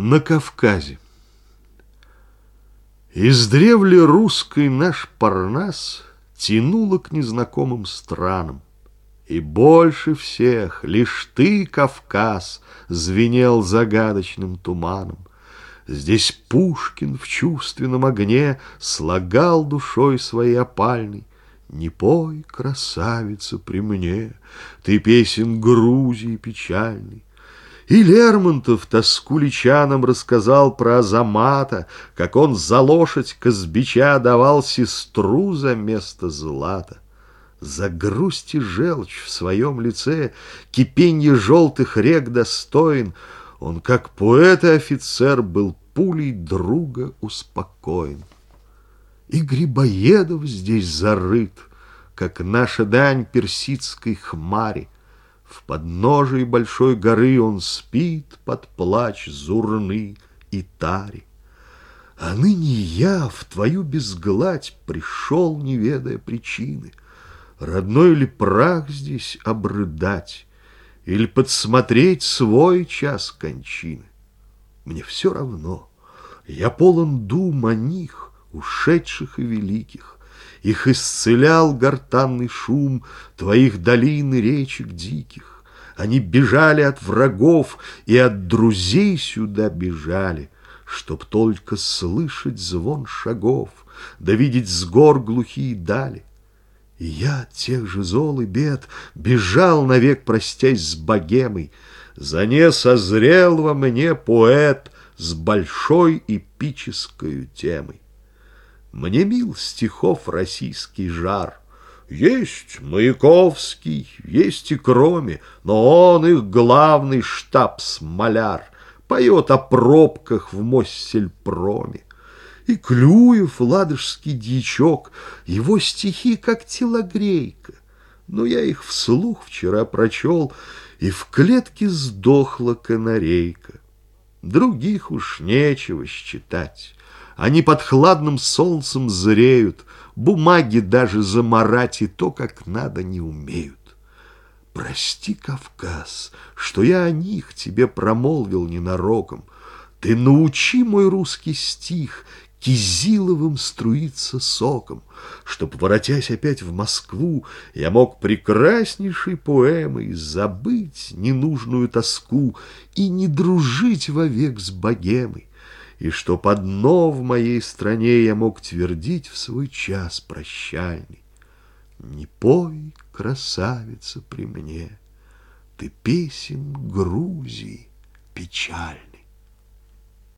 На Кавказе. Из древли русской наш Парнас Тянуло к незнакомым странам. И больше всех лишь ты, Кавказ, Звенел загадочным туманом. Здесь Пушкин в чувственном огне Слагал душой своей опальной. Не пой, красавица, при мне, Ты песен Грузии печальный. И Лермонтов тоскуличанам рассказал про Азамата, как он за лошадь Казбича давал сестру за место злата. За грусть и желчь в своем лице кипенье желтых рек достоин, он, как поэт и офицер, был пулей друга успокоен. И Грибоедов здесь зарыт, как наша дань персидской хмари, в подножии большой горы он спит под плач зурны и тари. А ныне я в твою безгладь пришел, не ведая причины. Родной ли прах здесь обрыдать Или подсмотреть свой час кончины? Мне все равно, я полон дум о них, Ушедших и великих, их исцелял гортанный шум Твоих долин и речек диких. Они бежали от врагов И от друзей сюда бежали, Чтоб только слышать звон шагов, Да видеть с гор глухие дали. И я от тех же зол и бед Бежал навек, простясь с богемой. За не созрел во мне поэт С большой эпической темой. Мне мил стихов российский жар. Есть Маяковский, есть и кроме, Но он их главный штаб-смоляр, Поет о пробках в Моссельпроме. И Клюев, ладожский дьячок, Его стихи как телогрейка. Но я их вслух вчера прочел, И в клетке сдохла канарейка. Других уж нечего считать. Они под хладным солнцем зреют, Бумаги даже заморать и то, как надо, не умеют. Прости, Кавказ, что я о них тебе промолвил ненароком. Ты научи мой русский стих Кизиловым струиться соком, Чтоб, воротясь опять в Москву, Я мог прекраснейшей поэмой Забыть ненужную тоску И не дружить вовек с богемой и что под дно в моей стране я мог твердить в свой час прощальный. Не пой, красавица, при мне, ты песен Грузии печаль.